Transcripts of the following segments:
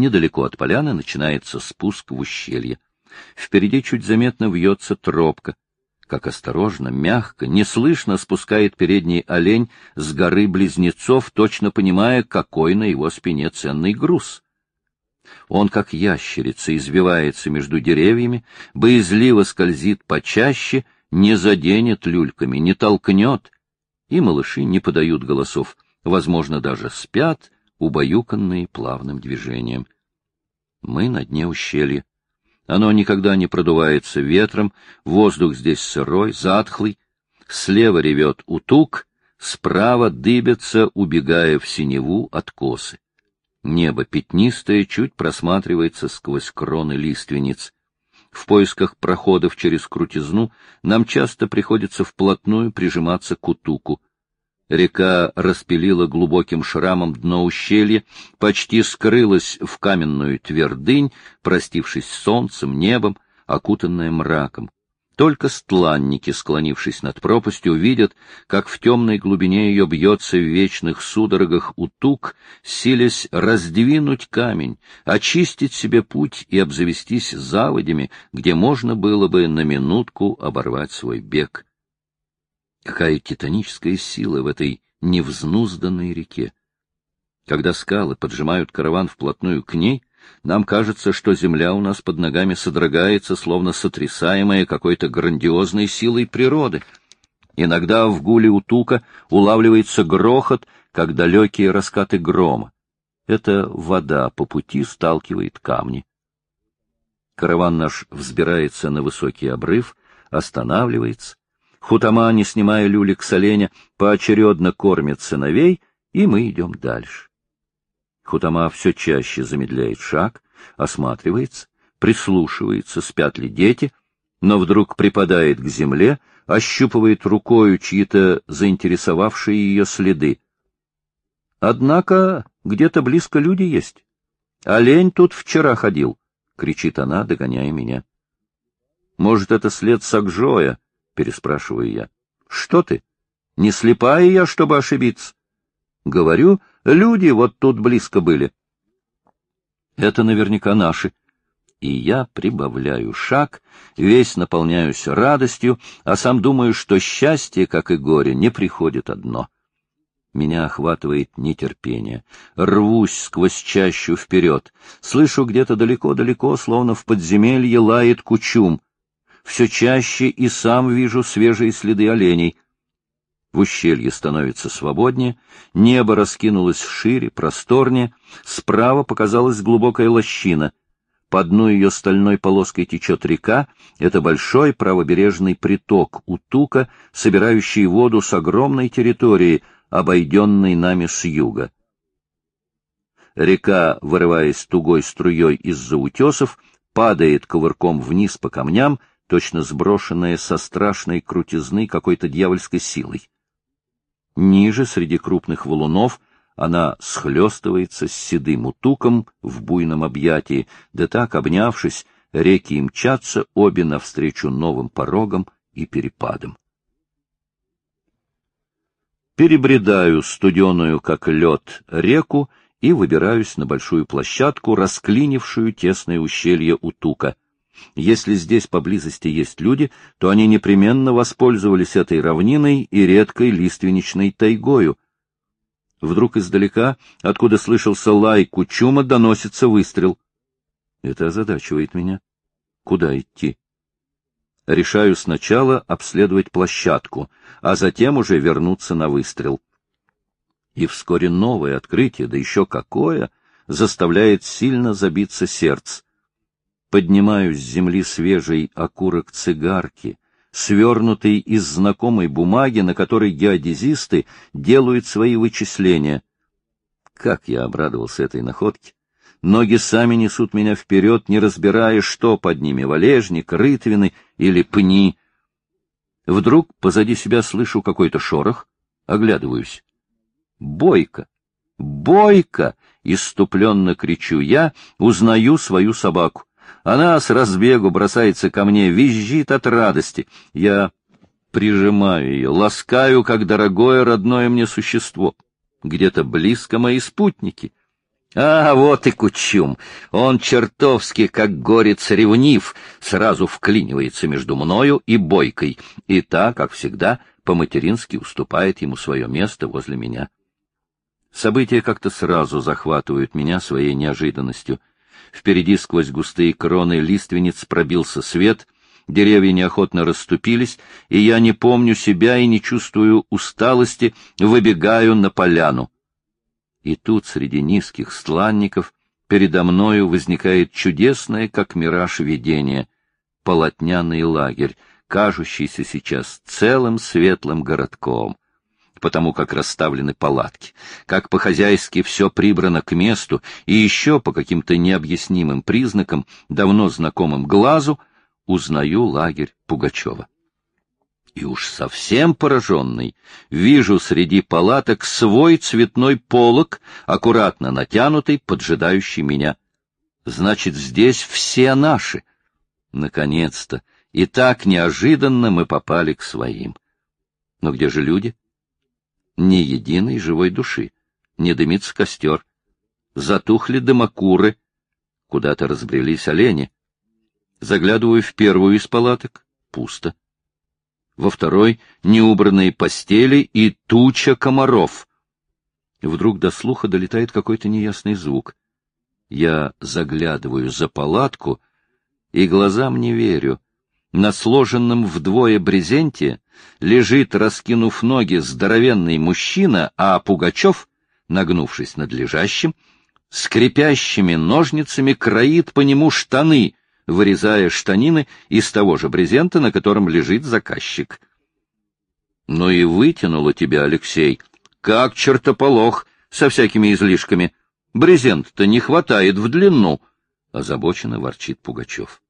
Недалеко от поляны начинается спуск в ущелье. Впереди чуть заметно вьется тропка. Как осторожно, мягко, неслышно спускает передний олень с горы близнецов, точно понимая, какой на его спине ценный груз. Он, как ящерица, извивается между деревьями, боязливо скользит почаще, не заденет люльками, не толкнет, и малыши не подают голосов, возможно, даже спят, убаюканные плавным движением. Мы на дне ущелья. Оно никогда не продувается ветром, воздух здесь сырой, затхлый. Слева ревет утук, справа дыбятся, убегая в синеву откосы. Небо пятнистое чуть просматривается сквозь кроны лиственниц. В поисках проходов через крутизну нам часто приходится вплотную прижиматься к утуку. Река распилила глубоким шрамом дно ущелья, почти скрылась в каменную твердынь, простившись солнцем, небом, окутанная мраком. Только стланники, склонившись над пропастью, видят, как в темной глубине ее бьется в вечных судорогах утук, силясь раздвинуть камень, очистить себе путь и обзавестись заводями, где можно было бы на минутку оборвать свой бег. Какая титаническая сила в этой невзнузданной реке! Когда скалы поджимают караван вплотную к ней, нам кажется, что земля у нас под ногами содрогается, словно сотрясаемая какой-то грандиозной силой природы. Иногда в гуле утука улавливается грохот, как далекие раскаты грома. Это вода по пути сталкивает камни. Караван наш взбирается на высокий обрыв, останавливается, Хутама, не снимая люлек с оленя, поочередно кормит сыновей, и мы идем дальше. Хутама все чаще замедляет шаг, осматривается, прислушивается, спят ли дети, но вдруг припадает к земле, ощупывает рукою чьи-то заинтересовавшие ее следы. Однако где-то близко люди есть. Олень тут вчера ходил, — кричит она, догоняя меня. Может, это след Сакжоя, — переспрашиваю я. — Что ты? Не слепая я, чтобы ошибиться? — Говорю, люди вот тут близко были. — Это наверняка наши. И я прибавляю шаг, весь наполняюсь радостью, а сам думаю, что счастье, как и горе, не приходит одно. Меня охватывает нетерпение. Рвусь сквозь чащу вперед. Слышу где-то далеко-далеко, словно в подземелье лает кучум все чаще и сам вижу свежие следы оленей. В ущелье становится свободнее, небо раскинулось шире, просторнее, справа показалась глубокая лощина. По дну ее стальной полоской течет река, это большой правобережный приток Утука, собирающий воду с огромной территории, обойденной нами с юга. Река, вырываясь тугой струей из-за утесов, падает ковырком вниз по камням, точно сброшенная со страшной крутизны какой-то дьявольской силой. Ниже, среди крупных валунов, она схлестывается с седым утуком в буйном объятии, да так, обнявшись, реки и мчатся обе навстречу новым порогам и перепадам. Перебредаю студеную, как лед, реку и выбираюсь на большую площадку, расклинившую тесное ущелье Утука — если здесь поблизости есть люди, то они непременно воспользовались этой равниной и редкой лиственничной тайгою. Вдруг издалека, откуда слышался лай кучума, доносится выстрел. Это озадачивает меня. Куда идти? Решаю сначала обследовать площадку, а затем уже вернуться на выстрел. И вскоре новое открытие, да еще какое, заставляет сильно забиться сердце поднимаю с земли свежий окурок цигарки, свернутый из знакомой бумаги, на которой геодезисты делают свои вычисления. Как я обрадовался этой находке! Ноги сами несут меня вперед, не разбирая, что под ними — валежник, рытвины или пни. Вдруг позади себя слышу какой-то шорох, оглядываюсь. Бойко! Бойко! Иступленно кричу я, узнаю свою собаку. Она с разбегу бросается ко мне, визжит от радости. Я прижимаю ее, ласкаю, как дорогое родное мне существо. Где-то близко мои спутники. А вот и Кучум. Он чертовски, как горец ревнив, сразу вклинивается между мною и Бойкой, и та, как всегда, по-матерински уступает ему свое место возле меня. События как-то сразу захватывают меня своей неожиданностью. Впереди сквозь густые кроны лиственниц пробился свет, деревья неохотно расступились, и я не помню себя и не чувствую усталости, выбегаю на поляну. И тут среди низких стланников передо мною возникает чудесное, как мираж, видение — полотняный лагерь, кажущийся сейчас целым светлым городком, потому как расставлены палатки, как по-хозяйски все прибрано к месту, и еще по каким-то необъяснимым признакам, давно знакомым глазу, узнаю лагерь Пугачева и уж совсем пораженный, вижу среди палаток свой цветной полог, аккуратно натянутый, поджидающий меня. Значит, здесь все наши. Наконец-то, и так неожиданно мы попали к своим. Но где же люди? Ни единой живой души, не дымится костер. Затухли дымокуры, куда-то разбрелись олени. Заглядываю в первую из палаток — пусто во второй — неубранные постели и туча комаров. Вдруг до слуха долетает какой-то неясный звук. Я заглядываю за палатку и глазам не верю. На сложенном вдвое брезенте лежит, раскинув ноги, здоровенный мужчина, а Пугачев, нагнувшись над лежащим, скрипящими ножницами кроит по нему штаны, вырезая штанины из того же брезента, на котором лежит заказчик. — Ну и вытянуло тебя, Алексей, как чертополох, со всякими излишками. Брезент-то не хватает в длину, — озабоченно ворчит Пугачев. —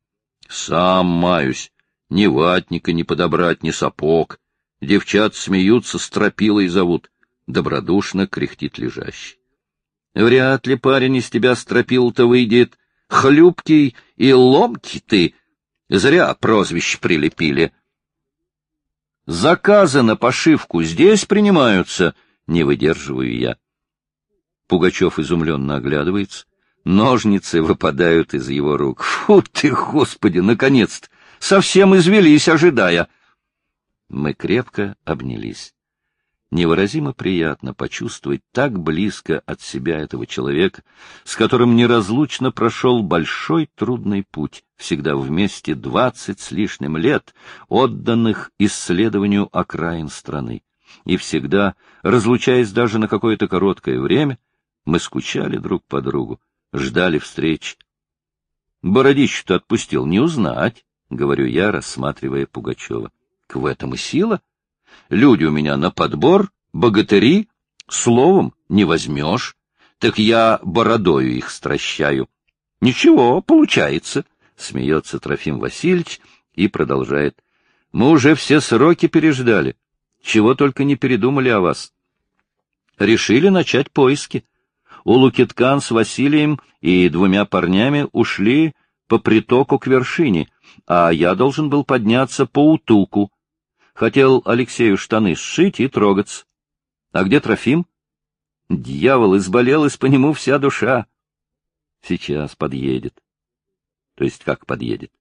Сам маюсь, ни ватника не подобрать, ни сапог. Девчат смеются, стропилой зовут. Добродушно кряхтит лежащий. Вряд ли парень из тебя стропил-то выйдет, Хлюпкий и ломкий ты. Зря прозвище прилепили. Заказы на пошивку здесь принимаются, не выдерживаю я. Пугачев изумленно оглядывается. Ножницы выпадают из его рук. Фу ты, Господи, наконец-то! Совсем извелись, ожидая. Мы крепко обнялись невыразимо приятно почувствовать так близко от себя этого человека, с которым неразлучно прошел большой трудный путь, всегда вместе двадцать с лишним лет, отданных исследованию окраин страны. И всегда, разлучаясь даже на какое-то короткое время, мы скучали друг по другу, ждали встреч. Бородищу-то отпустил не узнать, — говорю я, рассматривая Пугачева. — В этом и сила. Люди у меня на подбор, богатыри, словом не возьмешь, так я бородою их стращаю. Ничего, получается, — смеется Трофим Васильевич и продолжает. Мы уже все сроки переждали, чего только не передумали о вас. Решили начать поиски. У Лукиткан с Василием и двумя парнями ушли по притоку к вершине, а я должен был подняться по утуку, Хотел Алексею штаны сшить и трогаться. А где Трофим? Дьявол, изболелась по нему вся душа. Сейчас подъедет. То есть как подъедет?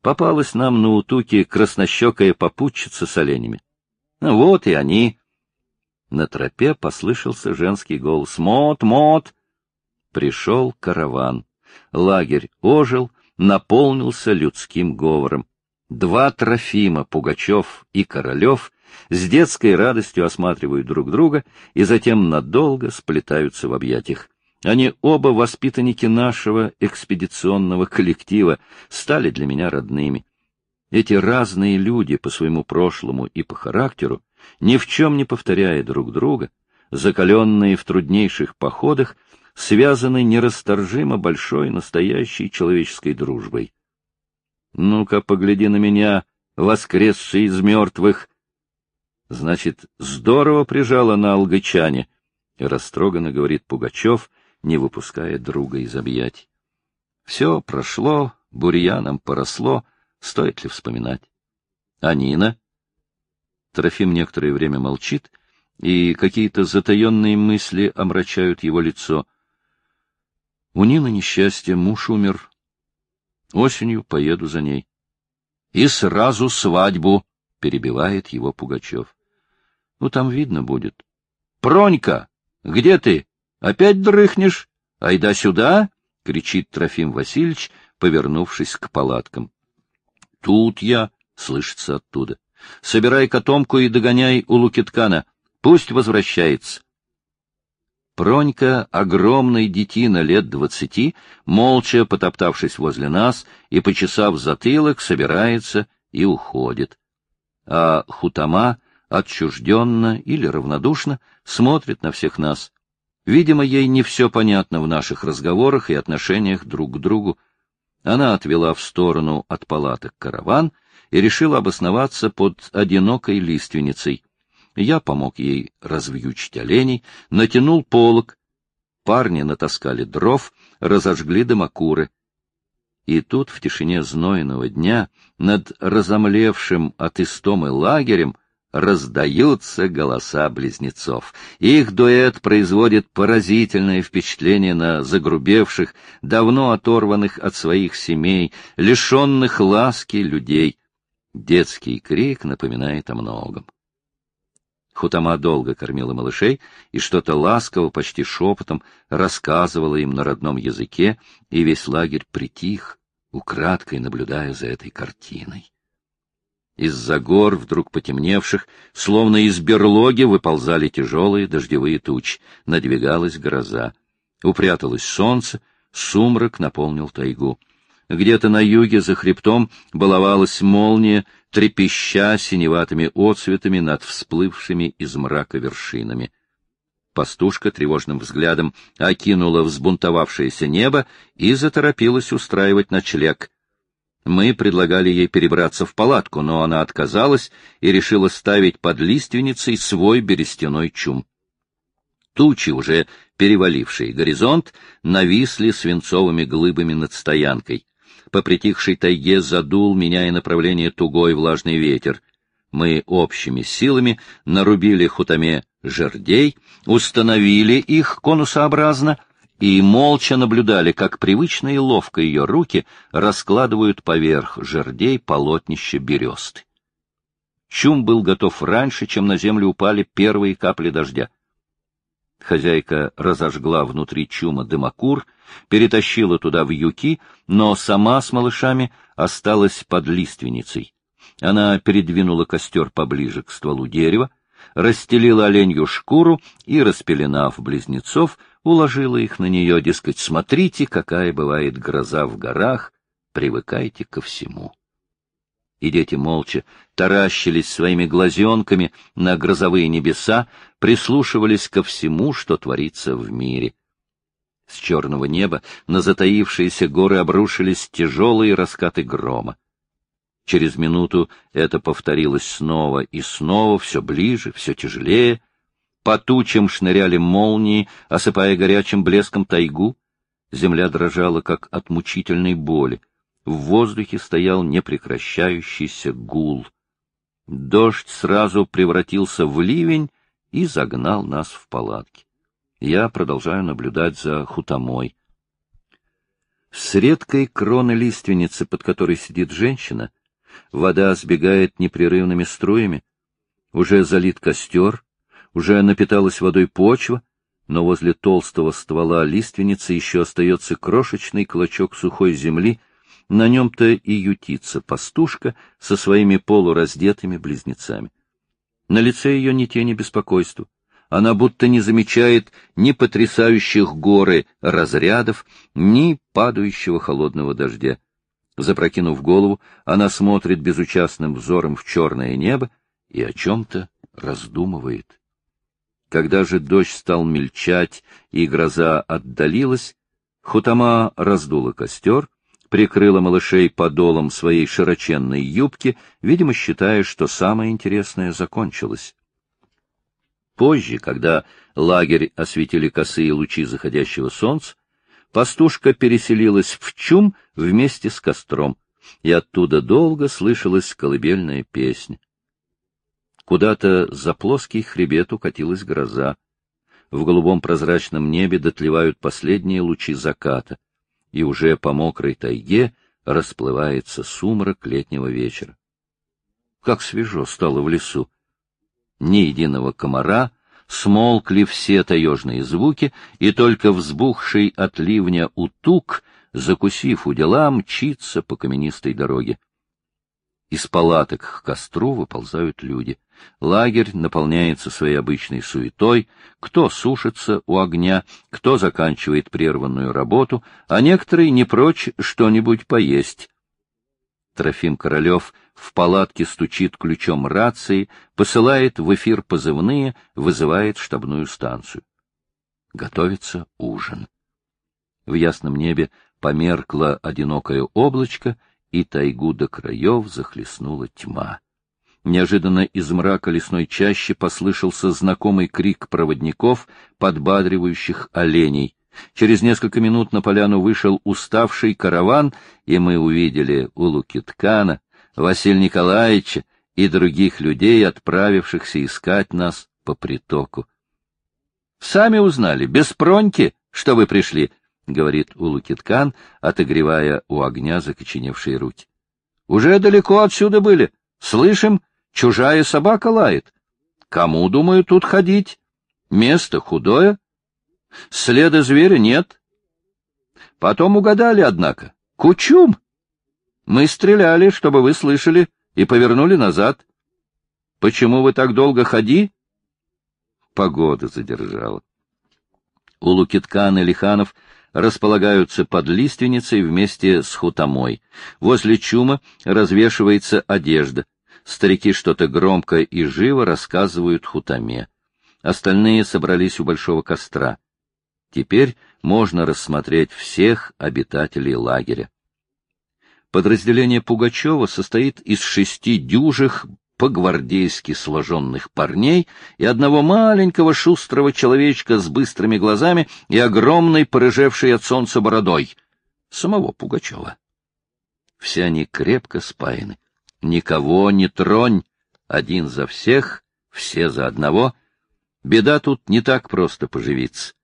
Попалась нам на утуке краснощекая попутчица с оленями. Вот и они. На тропе послышался женский голос. «Мот, мот!» Пришел караван. Лагерь ожил, наполнился людским говором. Два Трофима, Пугачев и Королев, с детской радостью осматривают друг друга и затем надолго сплетаются в объятиях. Они оба воспитанники нашего экспедиционного коллектива, стали для меня родными. Эти разные люди по своему прошлому и по характеру, ни в чем не повторяя друг друга, закаленные в труднейших походах, связаны нерасторжимо большой настоящей человеческой дружбой. Ну-ка, погляди на меня, воскресший из мертвых. Значит, здорово прижала на алгачане, — растроганно говорит Пугачев, не выпуская друга из объятий. Все прошло, бурьяном поросло, стоит ли вспоминать. А Нина? Трофим некоторое время молчит, и какие-то затаенные мысли омрачают его лицо. У Нины несчастье, муж умер. Осенью поеду за ней. И сразу свадьбу, — перебивает его Пугачев. Ну, там видно будет. — Пронька, где ты? Опять дрыхнешь? Айда сюда! — кричит Трофим Васильевич, повернувшись к палаткам. — Тут я, — слышится оттуда. — Собирай котомку и догоняй у Лукиткана. Пусть возвращается. Пронька, огромный детина лет двадцати, молча потоптавшись возле нас и почесав затылок, собирается и уходит. А Хутама отчужденно или равнодушно смотрит на всех нас. Видимо, ей не все понятно в наших разговорах и отношениях друг к другу. Она отвела в сторону от палаток караван и решила обосноваться под одинокой лиственницей. Я помог ей развьючить оленей, натянул полог. Парни натаскали дров, разожгли дымокуры. И тут, в тишине знойного дня, над разомлевшим от истомы лагерем, раздаются голоса близнецов. Их дуэт производит поразительное впечатление на загрубевших, давно оторванных от своих семей, лишенных ласки людей. Детский крик напоминает о многом. Хутама долго кормила малышей и что-то ласково, почти шепотом, рассказывала им на родном языке, и весь лагерь притих, украдкой наблюдая за этой картиной. Из-за гор, вдруг потемневших, словно из берлоги выползали тяжелые дождевые тучи, надвигалась гроза. Упряталось солнце, сумрак наполнил тайгу. Где-то на юге за хребтом баловалась молния, трепеща синеватыми отцветами над всплывшими из мрака вершинами. Пастушка тревожным взглядом окинула взбунтовавшееся небо и заторопилась устраивать ночлег. Мы предлагали ей перебраться в палатку, но она отказалась и решила ставить под лиственницей свой берестяной чум. Тучи, уже перевалившие горизонт, нависли свинцовыми глыбами над стоянкой по притихшей тайге задул, меняя направление тугой влажный ветер. Мы общими силами нарубили хутаме жердей, установили их конусообразно и молча наблюдали, как привычно и ловко ее руки раскладывают поверх жердей полотнище бересты. Чум был готов раньше, чем на землю упали первые капли дождя. Хозяйка разожгла внутри чума дымокур, перетащила туда вьюки, но сама с малышами осталась под лиственницей. Она передвинула костер поближе к стволу дерева, расстелила оленью шкуру и, распеленав близнецов, уложила их на нее, дескать, смотрите, какая бывает гроза в горах, привыкайте ко всему и дети молча таращились своими глазенками на грозовые небеса, прислушивались ко всему, что творится в мире. С черного неба на затаившиеся горы обрушились тяжелые раскаты грома. Через минуту это повторилось снова и снова, все ближе, все тяжелее. По тучам шныряли молнии, осыпая горячим блеском тайгу. Земля дрожала, как от мучительной боли. В воздухе стоял непрекращающийся гул. Дождь сразу превратился в ливень и загнал нас в палатки. Я продолжаю наблюдать за хутомой. С редкой кроны лиственницы, под которой сидит женщина, вода сбегает непрерывными струями. Уже залит костер, уже напиталась водой почва, но возле толстого ствола лиственницы еще остается крошечный клочок сухой земли, на нем-то и ютится пастушка со своими полураздетыми близнецами. На лице ее ни тени беспокойства. Она будто не замечает ни потрясающих горы разрядов, ни падающего холодного дождя. Запрокинув голову, она смотрит безучастным взором в черное небо и о чем-то раздумывает. Когда же дождь стал мельчать и гроза отдалилась, Хутама раздула костер, прикрыла малышей подолом своей широченной юбки, видимо, считая, что самое интересное закончилось. Позже, когда лагерь осветили косые лучи заходящего солнца, пастушка переселилась в чум вместе с костром, и оттуда долго слышалась колыбельная песня. Куда-то за плоский хребет укатилась гроза. В голубом прозрачном небе дотлевают последние лучи заката, и уже по мокрой тайге расплывается сумрак летнего вечера. Как свежо стало в лесу! Ни единого комара, смолкли все таежные звуки, и только взбухший от ливня утук, закусив у дела, мчится по каменистой дороге. Из палаток к костру выползают люди. Лагерь наполняется своей обычной суетой, кто сушится у огня, кто заканчивает прерванную работу, а некоторые не прочь что-нибудь поесть. Трофим Королев в палатке стучит ключом рации, посылает в эфир позывные, вызывает штабную станцию. Готовится ужин. В ясном небе померкло одинокое облачко, и тайгу до краев захлестнула тьма. Неожиданно из мрака лесной чащи послышался знакомый крик проводников, подбадривающих оленей. Через несколько минут на поляну вышел уставший караван, и мы увидели у Лукиткана, Василия Николаевича и других людей, отправившихся искать нас по притоку. — Сами узнали, без проньки, что вы пришли, — говорит Улукиткан, отогревая у огня закоченевшие руки. — Уже далеко отсюда были. Слышим, чужая собака лает. Кому, думаю, тут ходить? Место худое. Следа зверя нет. Потом угадали, однако. Кучум! Мы стреляли, чтобы вы слышали, и повернули назад. Почему вы так долго ходи? Погода задержала. У Лукиткан и Лиханов располагаются под лиственницей вместе с хутомой. Возле чума развешивается одежда. Старики что-то громко и живо рассказывают хутоме. Остальные собрались у большого костра. Теперь можно рассмотреть всех обитателей лагеря. Подразделение Пугачева состоит из шести дюжих по-гвардейски сложенных парней и одного маленького шустрого человечка с быстрыми глазами и огромной, порыжевшей от солнца бородой, самого Пугачева. Все они крепко спаяны. Никого не тронь, один за всех, все за одного. Беда тут не так просто поживиться.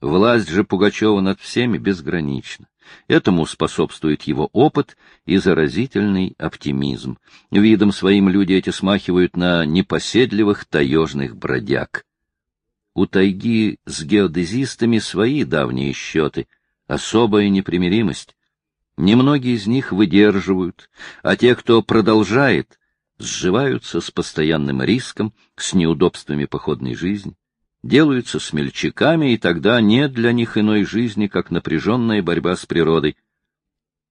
Власть же Пугачева над всеми безгранична. Этому способствует его опыт и заразительный оптимизм. Видом своим люди эти смахивают на непоседливых таежных бродяг. У тайги с геодезистами свои давние счеты, особая непримиримость. Немногие из них выдерживают, а те, кто продолжает, сживаются с постоянным риском, с неудобствами походной жизни делаются смельчаками, и тогда нет для них иной жизни, как напряженная борьба с природой.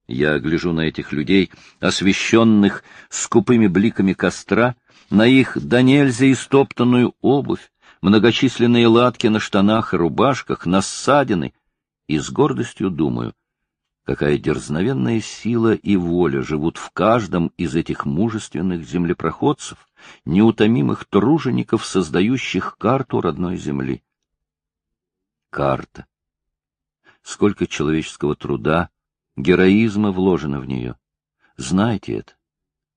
Я гляжу на этих людей, освещенных скупыми бликами костра, на их до нельзя истоптанную обувь, многочисленные латки на штанах и рубашках, на ссадины, и с гордостью думаю — какая дерзновенная сила и воля живут в каждом из этих мужественных землепроходцев, неутомимых тружеников, создающих карту родной земли. Карта. Сколько человеческого труда, героизма вложено в нее. Знайте это.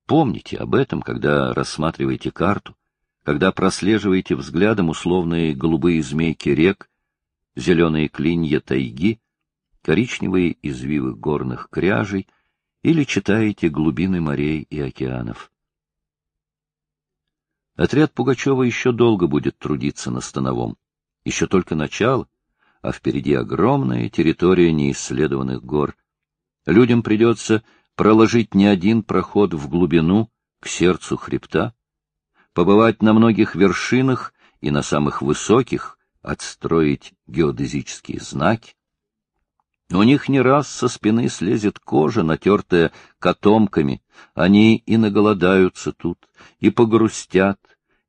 Помните об этом, когда рассматриваете карту, когда прослеживаете взглядом условные голубые змейки рек, зеленые клинья тайги, коричневые извивы горных кряжей или читаете глубины морей и океанов. Отряд Пугачева еще долго будет трудиться на Становом. Еще только начало, а впереди огромная территория неисследованных гор. Людям придется проложить не один проход в глубину, к сердцу хребта, побывать на многих вершинах и на самых высоких, отстроить геодезические знаки, у них не раз со спины слезет кожа, натертая котомками. Они и наголодаются тут, и погрустят,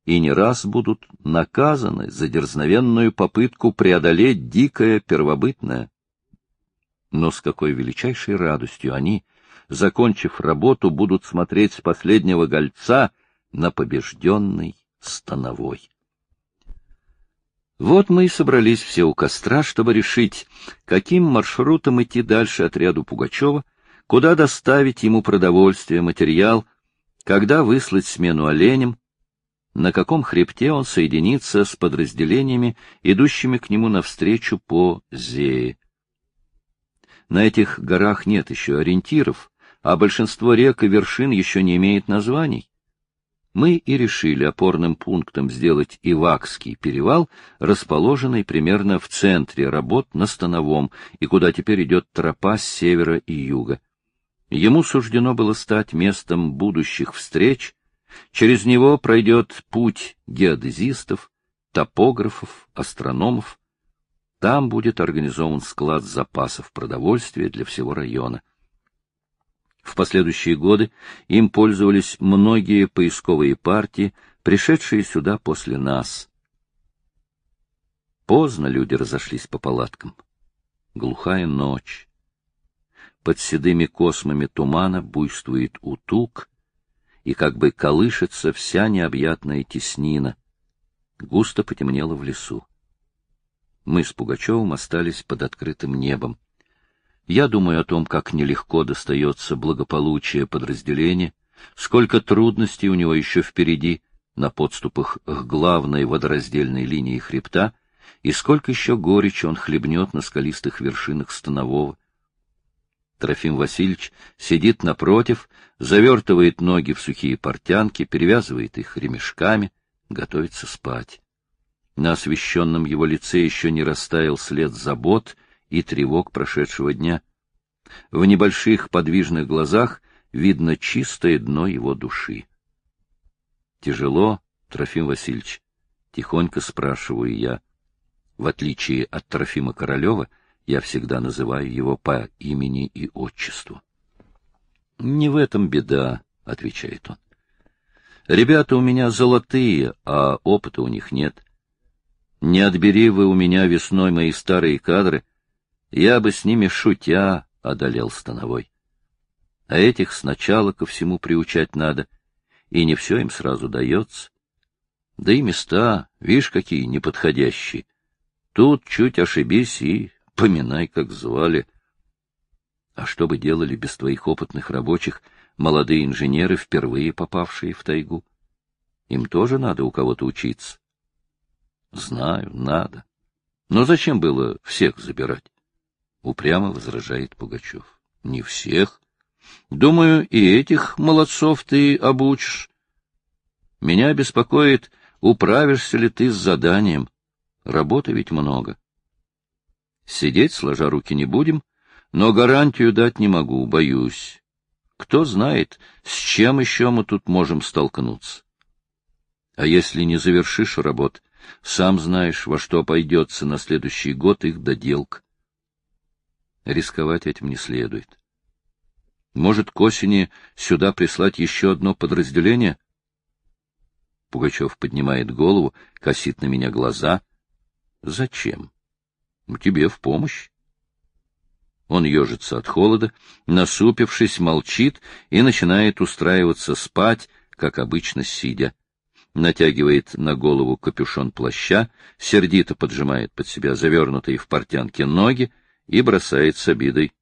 и не раз будут наказаны за дерзновенную попытку преодолеть дикое первобытное. Но с какой величайшей радостью они, закончив работу, будут смотреть с последнего гольца на побежденный становой. Вот мы и собрались все у костра, чтобы решить, каким маршрутом идти дальше отряду Пугачева, куда доставить ему продовольствие, материал, когда выслать смену оленям. на каком хребте он соединится с подразделениями, идущими к нему навстречу по Зее. На этих горах нет еще ориентиров, а большинство рек и вершин еще не имеет названий. Мы и решили опорным пунктом сделать Ивакский перевал, расположенный примерно в центре работ на Становом, и куда теперь идет тропа с севера и юга. Ему суждено было стать местом будущих встреч, через него пройдет путь геодезистов, топографов, астрономов. Там будет организован склад запасов продовольствия для всего района. В последующие годы им пользовались многие поисковые партии, пришедшие сюда после нас. Поздно люди разошлись по палаткам. Глухая ночь. Под седыми космами тумана буйствует утук, и как бы колышется вся необъятная теснина. Густо потемнело в лесу. Мы с Пугачевым остались под открытым небом. Я думаю о том, как нелегко достается благополучие подразделения, сколько трудностей у него еще впереди на подступах к главной водораздельной линии хребта, и сколько еще горечи он хлебнет на скалистых вершинах Станового. Трофим Васильевич сидит напротив, завертывает ноги в сухие портянки, перевязывает их ремешками, готовится спать. На освещенном его лице еще не растаял след забот — и тревог прошедшего дня. В небольших подвижных глазах видно чистое дно его души. Тяжело, Трофим Васильевич, тихонько спрашиваю я. В отличие от Трофима Королева, я всегда называю его по имени и отчеству. Не в этом беда, отвечает он. Ребята у меня золотые, а опыта у них нет. Не отбери вы у меня весной мои старые кадры, я бы с ними шутя одолел становой. А этих сначала ко всему приучать надо, и не все им сразу дается. Да и места, видишь, какие неподходящие. Тут чуть ошибись и поминай, как звали. А что бы делали без твоих опытных рабочих молодые инженеры, впервые попавшие в тайгу? Им тоже надо у кого-то учиться. Знаю, надо. Но зачем было всех забирать? — упрямо возражает Пугачев. — Не всех. Думаю, и этих молодцов ты обучишь. Меня беспокоит, управишься ли ты с заданием. Работы ведь много. Сидеть, сложа руки, не будем, но гарантию дать не могу, боюсь. Кто знает, с чем еще мы тут можем столкнуться. А если не завершишь работ, сам знаешь, во что пойдется на следующий год их доделка. Рисковать этим не следует. Может, к осени сюда прислать еще одно подразделение? Пугачев поднимает голову, косит на меня глаза. Зачем? Тебе в помощь. Он ежится от холода, насупившись, молчит и начинает устраиваться спать, как обычно сидя. Натягивает на голову капюшон плаща, сердито поджимает под себя завернутые в портянки ноги, и бросает с обидой.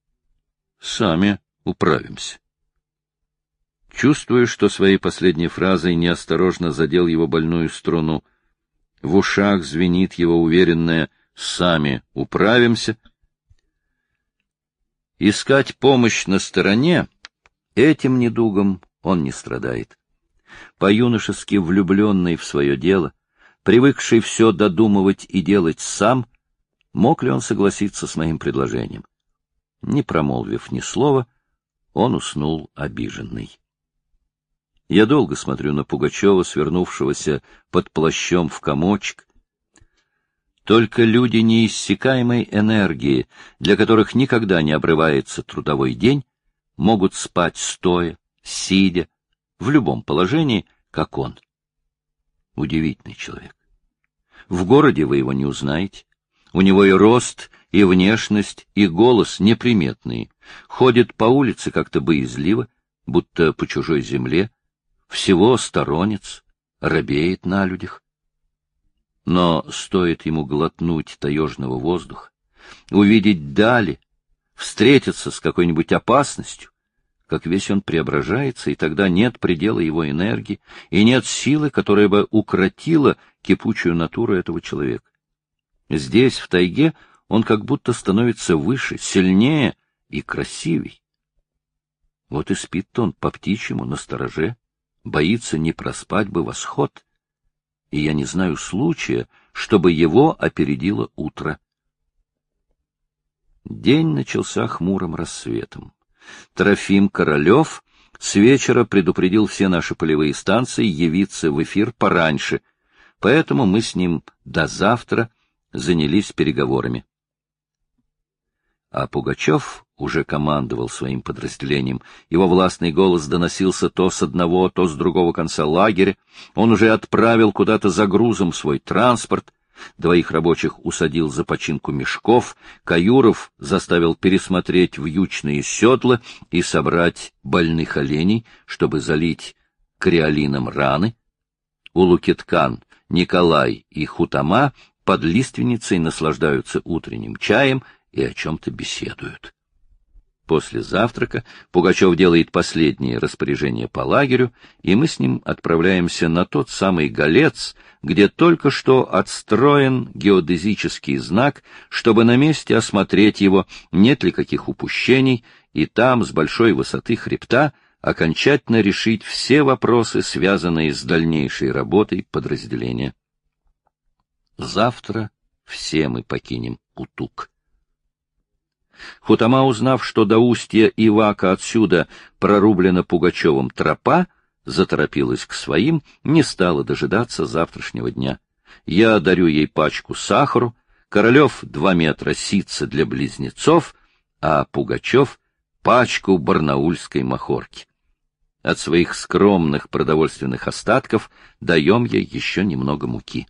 Сами управимся. Чувствую, что своей последней фразой неосторожно задел его больную струну. В ушах звенит его уверенное «сами управимся». Искать помощь на стороне — этим недугом он не страдает. По-юношески влюбленный в свое дело, привыкший все додумывать и делать сам — Мог ли он согласиться с моим предложением? Не промолвив ни слова, он уснул обиженный. Я долго смотрю на Пугачева, свернувшегося под плащом в комочек. Только люди неиссякаемой энергии, для которых никогда не обрывается трудовой день, могут спать стоя, сидя, в любом положении, как он. Удивительный человек. В городе вы его не узнаете. У него и рост, и внешность, и голос неприметные. Ходит по улице как-то боязливо, будто по чужой земле, всего сторонец, робеет на людях. Но стоит ему глотнуть таежного воздуха, увидеть дали, встретиться с какой-нибудь опасностью, как весь он преображается, и тогда нет предела его энергии, и нет силы, которая бы укротила кипучую натуру этого человека. Здесь, в тайге, он как будто становится выше, сильнее и красивей. Вот и спит он по-птичьему на стороже, боится не проспать бы восход. И я не знаю случая, чтобы его опередило утро. День начался хмурым рассветом. Трофим Королев с вечера предупредил все наши полевые станции явиться в эфир пораньше, поэтому мы с ним до завтра занялись переговорами. А Пугачев уже командовал своим подразделением. Его властный голос доносился то с одного, то с другого конца лагеря. Он уже отправил куда-то за грузом свой транспорт. Двоих рабочих усадил за починку мешков. Каюров заставил пересмотреть вьючные седла и собрать больных оленей, чтобы залить креолином раны. Улукиткан, Николай и Хутама под лиственницей наслаждаются утренним чаем и о чем-то беседуют. После завтрака Пугачев делает последние распоряжения по лагерю, и мы с ним отправляемся на тот самый голец, где только что отстроен геодезический знак, чтобы на месте осмотреть его, нет ли каких упущений, и там, с большой высоты хребта, окончательно решить все вопросы, связанные с дальнейшей работой подразделения. Завтра все мы покинем Утук. Хутама, узнав, что до устья Ивака отсюда прорублена Пугачевым тропа, заторопилась к своим, не стала дожидаться завтрашнего дня. Я дарю ей пачку сахару, Королев — два метра ситца для близнецов, а Пугачев — пачку барнаульской махорки. От своих скромных продовольственных остатков даем ей еще немного муки.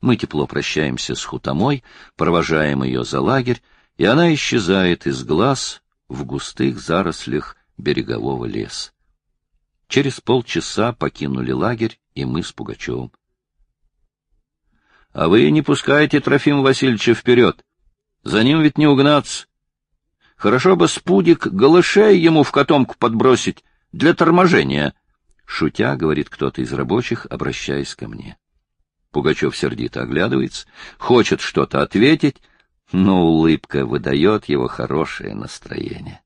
Мы тепло прощаемся с хутомой, провожаем ее за лагерь, и она исчезает из глаз в густых зарослях берегового леса. Через полчаса покинули лагерь и мы с Пугачевым. — А вы не пускаете Трофима Васильевича вперед. За ним ведь не угнаться. Хорошо бы спудик голышей ему в котомку подбросить для торможения. Шутя, говорит кто-то из рабочих, обращаясь ко мне. Пугачев сердито оглядывается, хочет что-то ответить, но улыбка выдает его хорошее настроение.